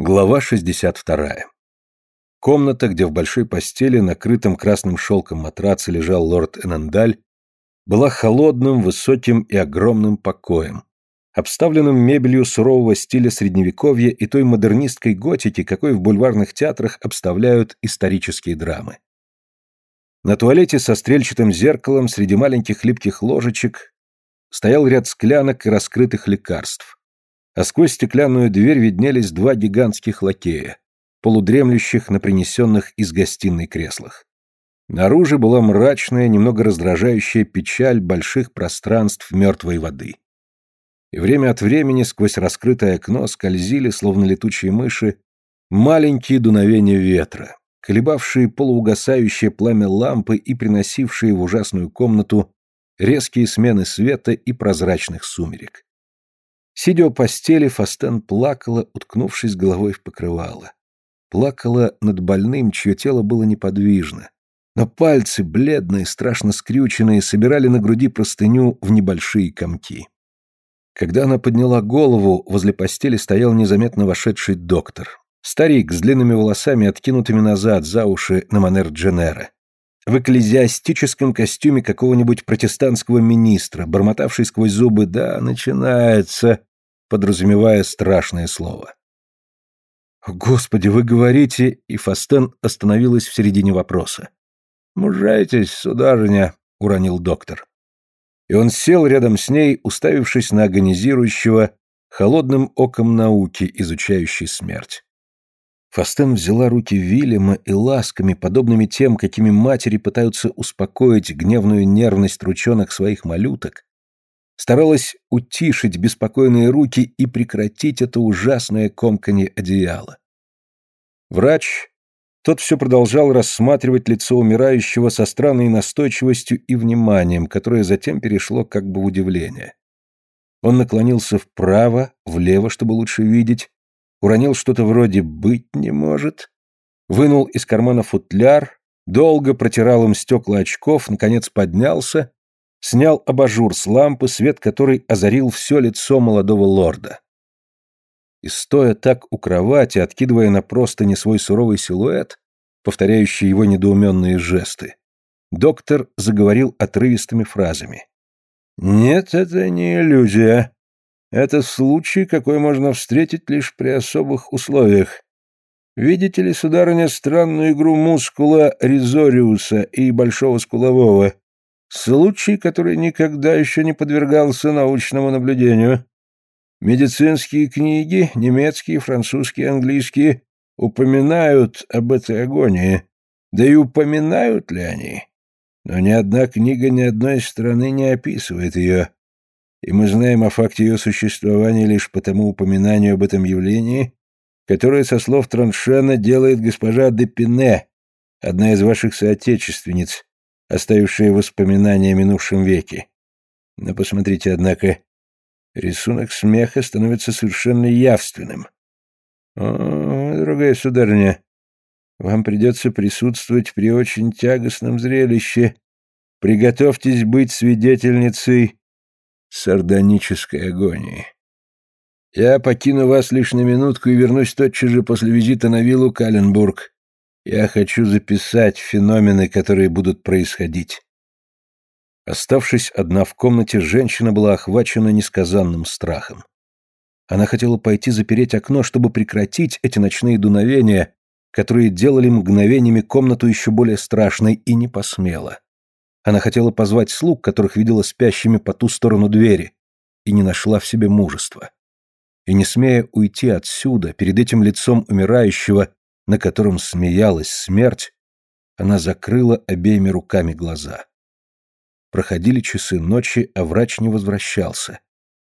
Глава 62. Комната, где в большой постели, накрытом красным шелком матраце лежал лорд Энандаль, была холодным, высоким и огромным покоем, обставленным мебелью сурового стиля средневековья и той модернистской готики, какой в бульварных театрах обставляют исторические драмы. На туалете со стрельчатым зеркалом среди маленьких липких ложечек стоял ряд склянок и раскрытых лекарств а сквозь стеклянную дверь виднелись два гигантских лакея, полудремлющих на принесенных из гостиной креслах. Наружу была мрачная, немного раздражающая печаль больших пространств мертвой воды. И время от времени сквозь раскрытое окно скользили, словно летучие мыши, маленькие дуновения ветра, колебавшие полуугасающее пламя лампы и приносившие в ужасную комнату резкие смены света и прозрачных сумерек. Сидя у постели, Фастен плакала, уткнувшись головой в покрывало. Плакала над больным, чье тело было неподвижно. Но пальцы, бледные, страшно скрюченные, собирали на груди простыню в небольшие комки. Когда она подняла голову, возле постели стоял незаметно вошедший доктор. Старик с длинными волосами, откинутыми назад, за уши, на манер Дженера. В экклезиастическом костюме какого-нибудь протестантского министра, бормотавший сквозь зубы «Да, начинается», подразумевая страшное слово. «Господи, вы говорите...» И Фастен остановилась в середине вопроса. «Мужайтесь, сударыня», — уронил доктор. И он сел рядом с ней, уставившись на агонизирующего, холодным оком науки, изучающей смерть. Фастен взяла руки Вильяма и ласками, подобными тем, какими матери пытаются успокоить гневную нервность ручонок своих малюток, старалась утишить беспокойные руки и прекратить это ужасное комканье одеяла. Врач, тот все продолжал рассматривать лицо умирающего со странной настойчивостью и вниманием, которое затем перешло как бы в удивление. Он наклонился вправо, влево, чтобы лучше видеть, уронил что-то вроде «быть не может», вынул из кармана футляр, долго протирал им стекла очков, наконец поднялся снял абажур с лампы, свет которой озарил все лицо молодого лорда. И стоя так у кровати, откидывая на простыни свой суровый силуэт, повторяющий его недоуменные жесты, доктор заговорил отрывистыми фразами. «Нет, это не иллюзия. Это случай, какой можно встретить лишь при особых условиях. Видите ли, сударыня, странную игру мускула Ризориуса и Большого Скулового, Случай, который никогда еще не подвергался научному наблюдению. Медицинские книги, немецкие, французские, английские, упоминают об этой агонии. Да и упоминают ли они? Но ни одна книга ни одной страны не описывает ее. И мы знаем о факте ее существования лишь по тому упоминанию об этом явлении, которое, со слов Траншена, делает госпожа Депине, одна из ваших соотечественниц, оставившие воспоминания о минувшем веке. Но посмотрите, однако, рисунок смеха становится совершенно явственным. О, дорогая сударыня, вам придется присутствовать при очень тягостном зрелище. Приготовьтесь быть свидетельницей сардонической агонии. Я покину вас лишь на минутку и вернусь тотчас же после визита на виллу Каленбург. Я хочу записать феномены, которые будут происходить. Оставшись одна в комнате, женщина была охвачена несказанным страхом. Она хотела пойти запереть окно, чтобы прекратить эти ночные дуновения, которые делали мгновениями комнату еще более страшной, и не посмела. Она хотела позвать слуг, которых видела спящими по ту сторону двери, и не нашла в себе мужества. И не смея уйти отсюда, перед этим лицом умирающего, на котором смеялась смерть, она закрыла обеими руками глаза. Проходили часы ночи, а врач не возвращался.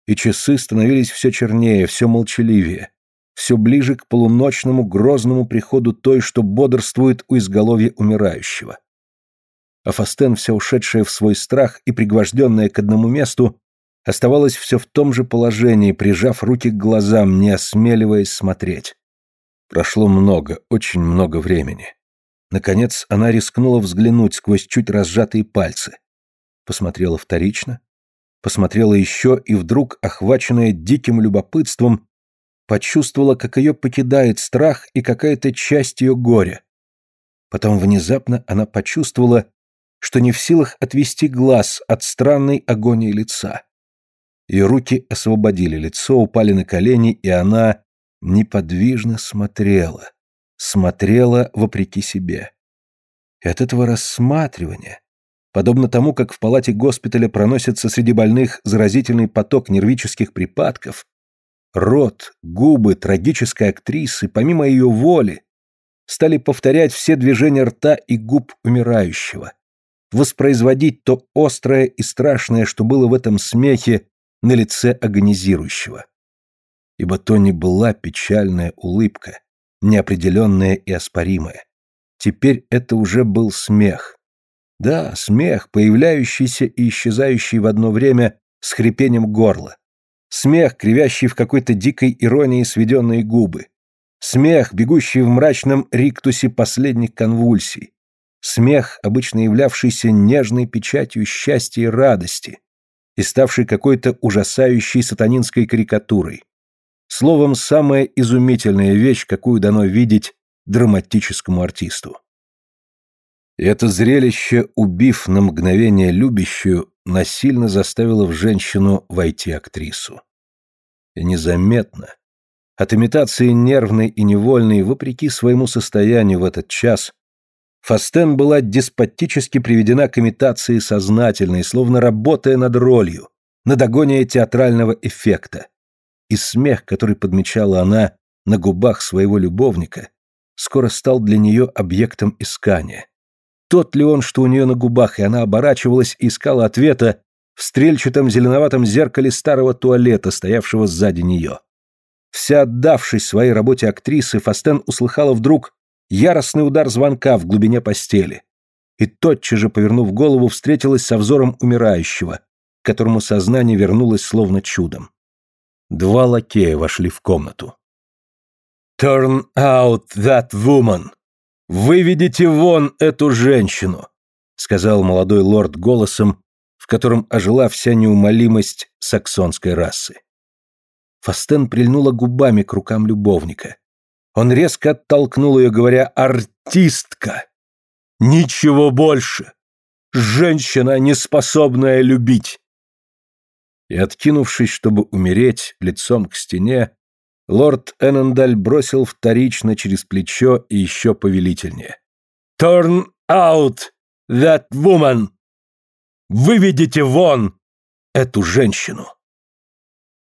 И часы становились все чернее, все молчаливее, все ближе к полуночному грозному приходу той, что бодрствует у изголовья умирающего. А Фастен, вся ушедшая в свой страх и пригвожденная к одному месту, оставалась все в том же положении, прижав руки к глазам, не осмеливаясь смотреть. Прошло много, очень много времени. Наконец она рискнула взглянуть сквозь чуть разжатые пальцы. Посмотрела вторично, посмотрела еще и вдруг, охваченная диким любопытством, почувствовала, как ее покидает страх и какая-то часть ее горя. Потом внезапно она почувствовала, что не в силах отвести глаз от странной агонии лица. Ее руки освободили лицо, упали на колени, и она неподвижно смотрела. Смотрела вопреки себе. И от этого рассматривания, подобно тому, как в палате госпиталя проносится среди больных заразительный поток нервических припадков, рот, губы трагической актрисы, помимо ее воли, стали повторять все движения рта и губ умирающего, воспроизводить то острое и страшное, что было в этом смехе на лице агонизирующего. Ибо то не была печальная улыбка, неопределенная и оспоримая. Теперь это уже был смех. Да, смех, появляющийся и исчезающий в одно время с хрипением горла. Смех, кривящий в какой-то дикой иронии сведенные губы. Смех, бегущий в мрачном риктусе последних конвульсий. Смех, обычно являвшийся нежной печатью счастья и радости, и ставший какой-то ужасающей сатанинской карикатурой. Словом, самая изумительная вещь, какую дано видеть драматическому артисту. И это зрелище, убив на мгновение любящую, насильно заставило в женщину войти актрису. И незаметно, от имитации нервной и невольной, вопреки своему состоянию в этот час, Фастен была деспотически приведена к имитации сознательной, словно работая над ролью, над агонией театрального эффекта. И смех, который подмечала она на губах своего любовника, скоро стал для нее объектом искания. Тот ли он, что у нее на губах, и она оборачивалась и искала ответа в стрельчатом зеленоватом зеркале старого туалета, стоявшего сзади нее. Вся отдавшись своей работе актрисы, Фастен услыхала вдруг яростный удар звонка в глубине постели. И тотчас же, повернув голову, встретилась со взором умирающего, которому сознание вернулось словно чудом. Два лакея вошли в комнату. «Turn out that woman! Выведите вон эту женщину!» сказал молодой лорд голосом, в котором ожила вся неумолимость саксонской расы. Фастен прильнула губами к рукам любовника. Он резко оттолкнул ее, говоря «Артистка! Ничего больше! Женщина, не способная любить!» И, откинувшись, чтобы умереть, лицом к стене, лорд Эннендаль бросил вторично через плечо и еще повелительнее. «Turn out that woman! Выведите вон эту женщину!»